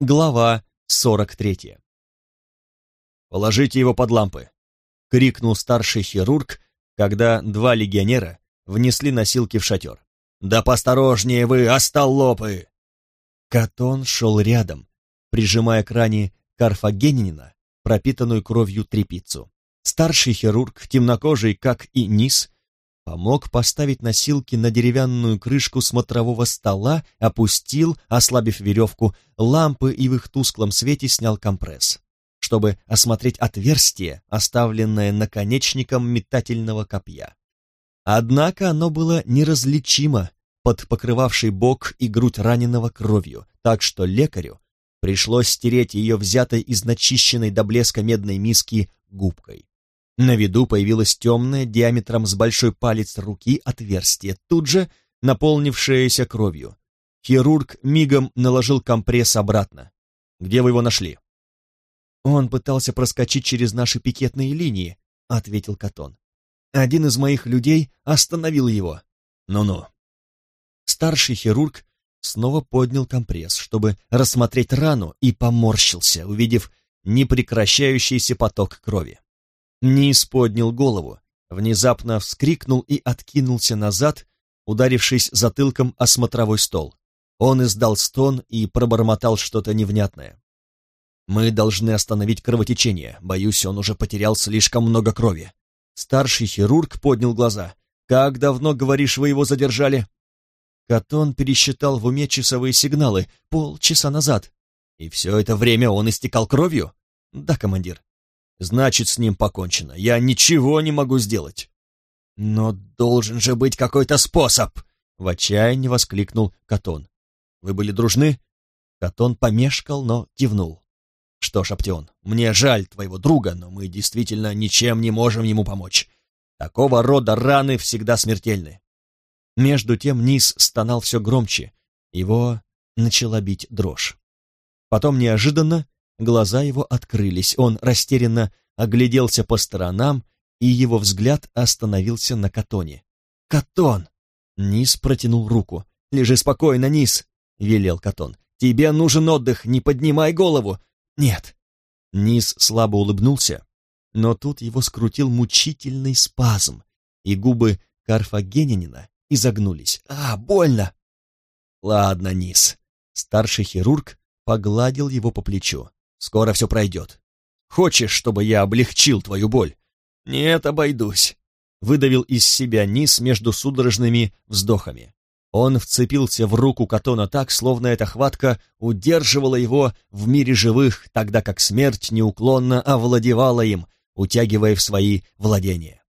Глава 43. «Положите его под лампы!» — крикнул старший хирург, когда два легионера внесли носилки в шатер. «Да посторожнее вы, остолопы!» Катон шел рядом, прижимая к ране карфагенинина, пропитанную кровью трепицу. Старший хирург, темнокожий, как и низ, Помог поставить носилки на деревянную крышку смотрового стола, опустил, ослабив веревку, лампы и в их тусклом свете снял компресс, чтобы осмотреть отверстие, оставленное наконечником метательного копья. Однако оно было неразличимо под покрывавшей бок и грудь раненого кровью, так что лекарю пришлось стереть ее взятой из начищенной до блеска медной миски губкой. На виду появилось темное, диаметром с большой палец руки, отверстие, тут же наполнившееся кровью. Хирург мигом наложил компресс обратно. «Где вы его нашли?» «Он пытался проскочить через наши пикетные линии», — ответил Катон. «Один из моих людей остановил его». «Ну-ну». Старший хирург снова поднял компресс, чтобы рассмотреть рану, и поморщился, увидев непрекращающийся поток крови. Низ поднял голову, внезапно вскрикнул и откинулся назад, ударившись затылком о смотровой стол. Он издал стон и пробормотал что-то невнятное. «Мы должны остановить кровотечение. Боюсь, он уже потерял слишком много крови». Старший хирург поднял глаза. «Как давно, говоришь, вы его задержали?» Катон пересчитал в уме часовые сигналы полчаса назад. «И все это время он истекал кровью?» «Да, командир». Значит, с ним покончено. Я ничего не могу сделать. Но должен же быть какой-то способ, в отчаянии воскликнул Катон. Вы были дружны? Катон помешкал, но кивнул. Что ж, Аптеон, мне жаль твоего друга, но мы действительно ничем не можем ему помочь. Такого рода раны всегда смертельны. Между тем низ стонал все громче. Его начала бить дрожь. Потом неожиданно Глаза его открылись, он растерянно огляделся по сторонам, и его взгляд остановился на Катоне. «Катон!» Низ протянул руку. «Лежи спокойно, Низ!» — велел Катон. «Тебе нужен отдых, не поднимай голову!» «Нет!» Низ слабо улыбнулся, но тут его скрутил мучительный спазм, и губы карфагенянина изогнулись. «А, больно!» «Ладно, Низ!» Старший хирург погладил его по плечу. Скоро все пройдет. Хочешь, чтобы я облегчил твою боль? Нет, обойдусь. Выдавил из себя низ между судорожными вздохами. Он вцепился в руку Катона так, словно эта хватка удерживала его в мире живых, тогда как смерть неуклонно овладевала им, утягивая в свои владения.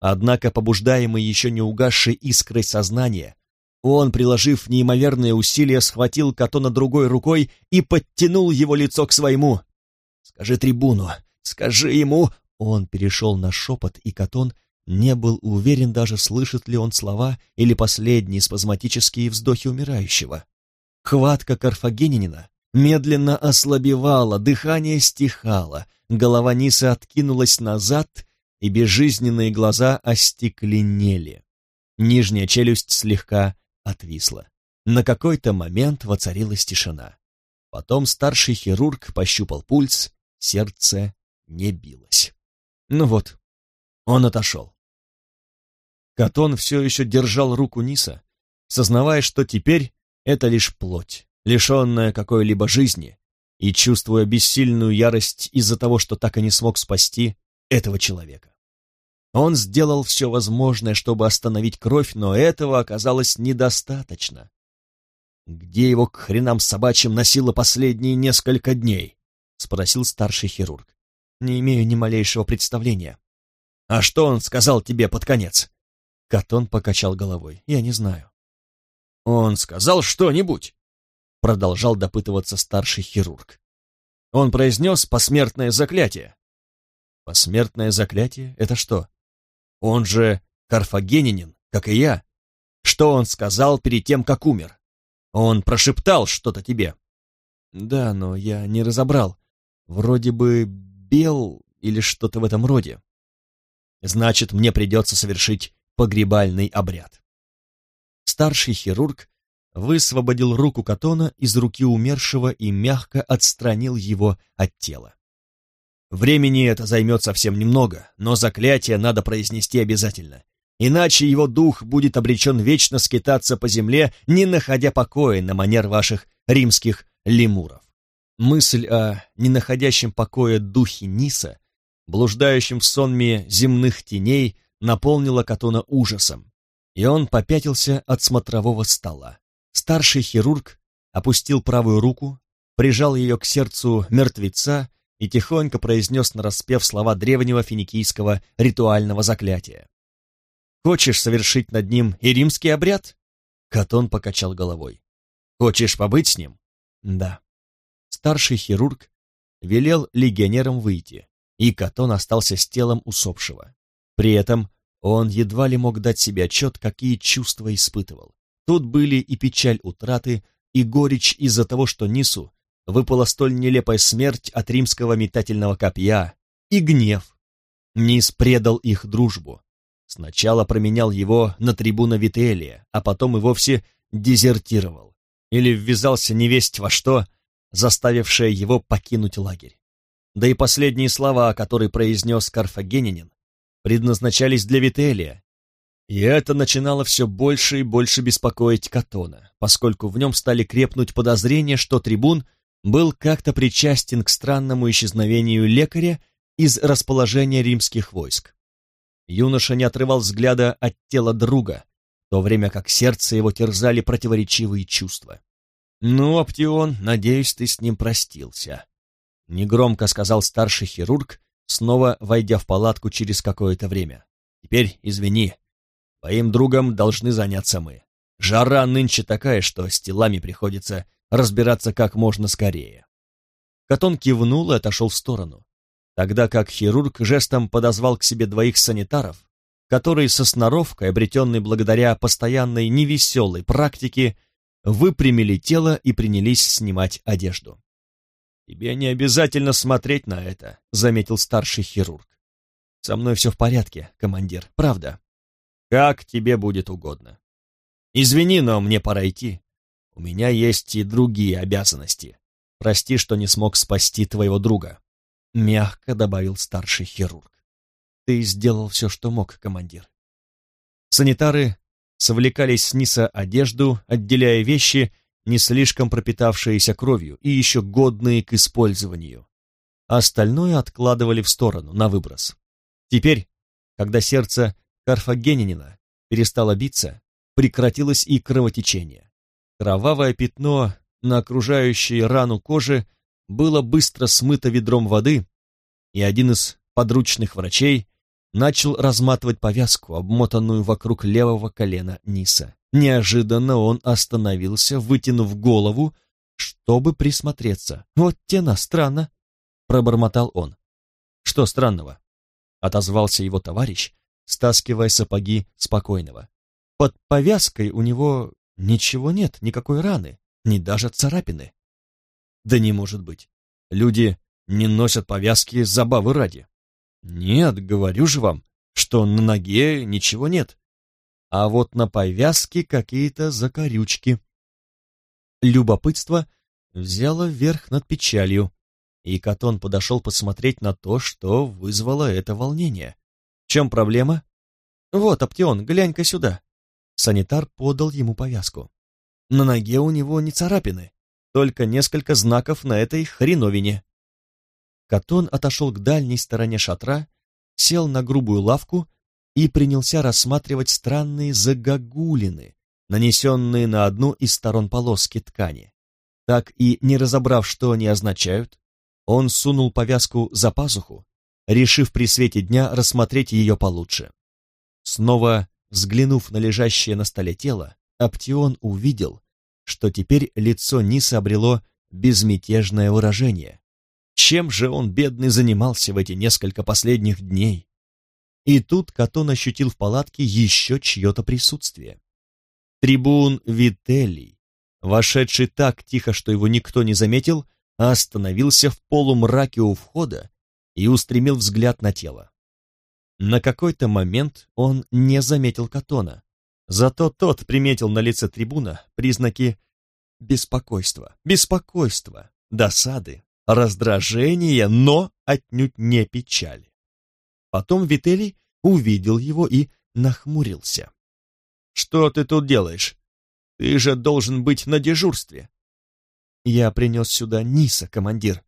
Однако, побуждаемый еще не угасшей искрой сознания, он, приложив неимоверные усилия, схватил Катона другой рукой и подтянул его лицо к своему. «Скажи трибуну, скажи ему...» Он перешел на шепот, и Катон не был уверен даже, слышит ли он слова или последние спазматические вздохи умирающего. Хватка карфагенинина медленно ослабевала, дыхание стихало, голова Ниса откинулась назад, и безжизненные глаза остекленели. Нижняя челюсть слегка отвисла. На какой-то момент воцарилась тишина. Потом старший хирург пощупал пульс, сердце не билось. Ну вот, он отошел. Катон все еще держал руку Ниса, сознавая, что теперь это лишь плоть, лишенная какой-либо жизни, и чувствуя бессильную ярость из-за того, что так и не смог спасти этого человека. Он сделал все возможное, чтобы остановить кровь, но этого оказалось недостаточно. «Где его к хренам собачьим носило последние несколько дней?» — спросил старший хирург. «Не имею ни малейшего представления». «А что он сказал тебе под конец?» Катон покачал головой. «Я не знаю». «Он сказал что-нибудь?» Продолжал допытываться старший хирург. Он произнес посмертное заклятие. «Посмертное заклятие? Это что?» Он же карфагенинин, как и я. Что он сказал перед тем, как умер? Он прошептал что-то тебе. Да, но я не разобрал. Вроде бы бел или что-то в этом роде. Значит, мне придется совершить погребальный обряд. Старший хирург высвободил руку Катона из руки умершего и мягко отстранил его от тела. Времени это займет совсем немного, но заклятие надо произнести обязательно, иначе его дух будет обречен вечно скитаться по земле, не находя покоя на манер ваших римских лемуров. Мысль о ненаходящем покоя духе Ниса, блуждающем в сонме земных теней, наполнила Катона ужасом, и он попятился от смотрового стола. Старший хирург опустил правую руку, прижал ее к сердцу мертвеца и тихонько произнес нараспев слова древнего финикийского ритуального заклятия. «Хочешь совершить над ним и римский обряд?» Катон покачал головой. «Хочешь побыть с ним?» «Да». Старший хирург велел легионерам выйти, и Катон остался с телом усопшего. При этом он едва ли мог дать себе отчет, какие чувства испытывал. Тут были и печаль утраты, и горечь из-за того, что Нису выпала столь нелепая смерть от римского метательного копья, и гнев. Нис предал их дружбу. Сначала променял его на трибуна Вителия, а потом и вовсе дезертировал. Или ввязался невесть во что, заставившее его покинуть лагерь. Да и последние слова, которые произнес карфагенинин, предназначались для Вителия, и это начинало все больше и больше беспокоить Катона, поскольку в нем стали крепнуть подозрения, что трибун был как-то причастен к странному исчезновению лекаря из расположения римских войск. Юноша не отрывал взгляда от тела друга, в то время как сердце его терзали противоречивые чувства. «Ну, Аптион, надеюсь, ты с ним простился», — негромко сказал старший хирург, снова войдя в палатку через какое-то время. «Теперь извини, твоим другом должны заняться мы. Жара нынче такая, что с телами приходится разбираться как можно скорее. Катон кивнул и отошел в сторону, тогда как хирург жестом подозвал к себе двоих санитаров, которые со сноровкой, обретенной благодаря постоянной невеселой практике, выпрямили тело и принялись снимать одежду. «Тебе не обязательно смотреть на это», — заметил старший хирург. «Со мной все в порядке, командир, правда. Как тебе будет угодно. Извини, но мне пора идти. У меня есть и другие обязанности. Прости, что не смог спасти твоего друга. Мягко добавил старший хирург. Ты сделал все, что мог, командир. Санитары совлекали с Ниса одежду, отделяя вещи, не слишком пропитавшиеся кровью и еще годные к использованию. Остальное откладывали в сторону, на выброс. Теперь, когда сердце карфагенинина перестало биться, прекратилось и кровотечение. Кровавое пятно на окружающей рану кожи было быстро смыто ведром воды, и один из подручных врачей начал разматывать повязку, обмотанную вокруг левого колена Ниса. Неожиданно он остановился, вытянув голову, чтобы присмотреться. «Вот тена, странно!» — пробормотал он. «Что странного?» — отозвался его товарищ, стаскивая сапоги спокойного. «Под повязкой у него Ничего нет, никакой раны, ни даже царапины. Да не может быть. Люди не носят повязки забавы ради. Нет, говорю же вам, что на ноге ничего нет. А вот на повязке какие-то закорючки. Любопытство взяло верх над печалью, и Катон подошел посмотреть на то, что вызвало это волнение. В чем проблема? Вот, Аптеон, глянь-ка сюда. Санитар подал ему повязку. На ноге у него не царапины, только несколько знаков на этой хреновине. Катон отошел к дальней стороне шатра, сел на грубую лавку и принялся рассматривать странные загогулины, нанесенные на одну из сторон полоски ткани. Так и не разобрав, что они означают, он сунул повязку за пазуху, решив при свете дня рассмотреть ее получше. Снова Взглянув на лежащее на столе тело, Аптион увидел, что теперь лицо Ниса обрело безмятежное выражение. Чем же он, бедный, занимался в эти несколько последних дней? И тут Катон ощутил в палатке еще чье-то присутствие. Трибун Вителий, вошедший так тихо, что его никто не заметил, остановился в полумраке у входа и устремил взгляд на тело. На какой-то момент он не заметил Катона. Зато тот приметил на лице трибуна признаки беспокойства, беспокойства, досады, раздражения, но отнюдь не печали. Потом Вителий увидел его и нахмурился. «Что ты тут делаешь? Ты же должен быть на дежурстве». «Я принес сюда Ниса, командир».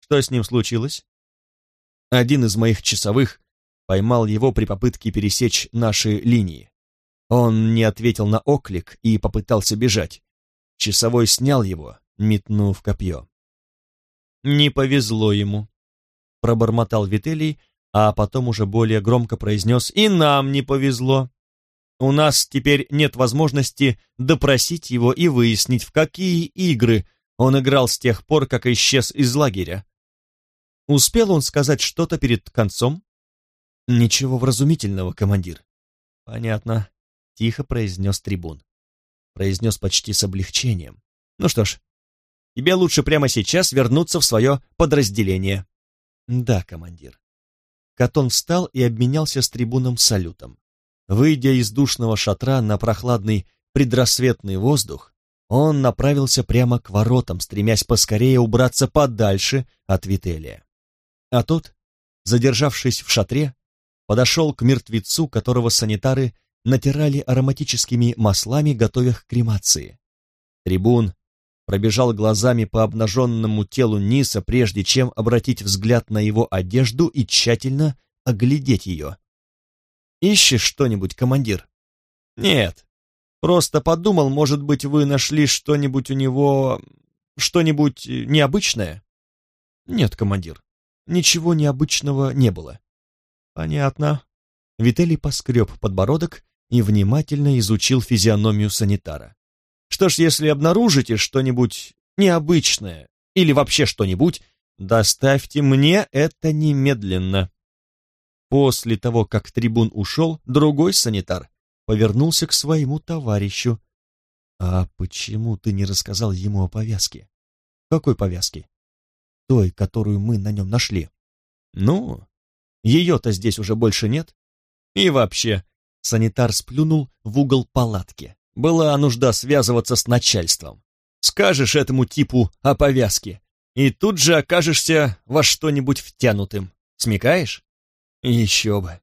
«Что с ним случилось?» Один из моих часовых поймал его при попытке пересечь наши линии. Он не ответил на оклик и попытался бежать. Часовой снял его, метнув копье. «Не повезло ему», — пробормотал Вителий, а потом уже более громко произнес «И нам не повезло. У нас теперь нет возможности допросить его и выяснить, в какие игры он играл с тех пор, как исчез из лагеря. Успел он сказать что-то перед концом? Ничего вразумительного, командир. Понятно, тихо произнес трибун. Произнес почти с облегчением. Ну что ж, тебе лучше прямо сейчас вернуться в свое подразделение. Да, командир. Катон встал и обменялся с трибуном салютом. Выйдя из душного шатра на прохладный предрассветный воздух, он направился прямо к воротам, стремясь поскорее убраться подальше от Вителия. А тот, задержавшись в шатре, подошел к мертвецу, которого санитары натирали ароматическими маслами, готовя к кремации. Трибун пробежал глазами по обнаженному телу Ниса, прежде чем обратить взгляд на его одежду и тщательно оглядеть ее. «Ищешь что-нибудь, командир?» «Нет. Просто подумал, может быть, вы нашли что-нибудь у него... что-нибудь необычное?» «Нет, командир. Ничего необычного не было. Понятно. Вителий поскреб подбородок и внимательно изучил физиономию санитара. Что ж, если обнаружите что-нибудь необычное или вообще что-нибудь, доставьте мне это немедленно. После того, как трибун ушел, другой санитар повернулся к своему товарищу. «А почему ты не рассказал ему о повязке?» «Какой повязке?» той, которую мы на нем нашли. Ну, ее-то здесь уже больше нет. И вообще, санитар сплюнул в угол палатки. Была нужда связываться с начальством. Скажешь этому типу о повязке, и тут же окажешься во что-нибудь втянутым. Смекаешь? Еще бы.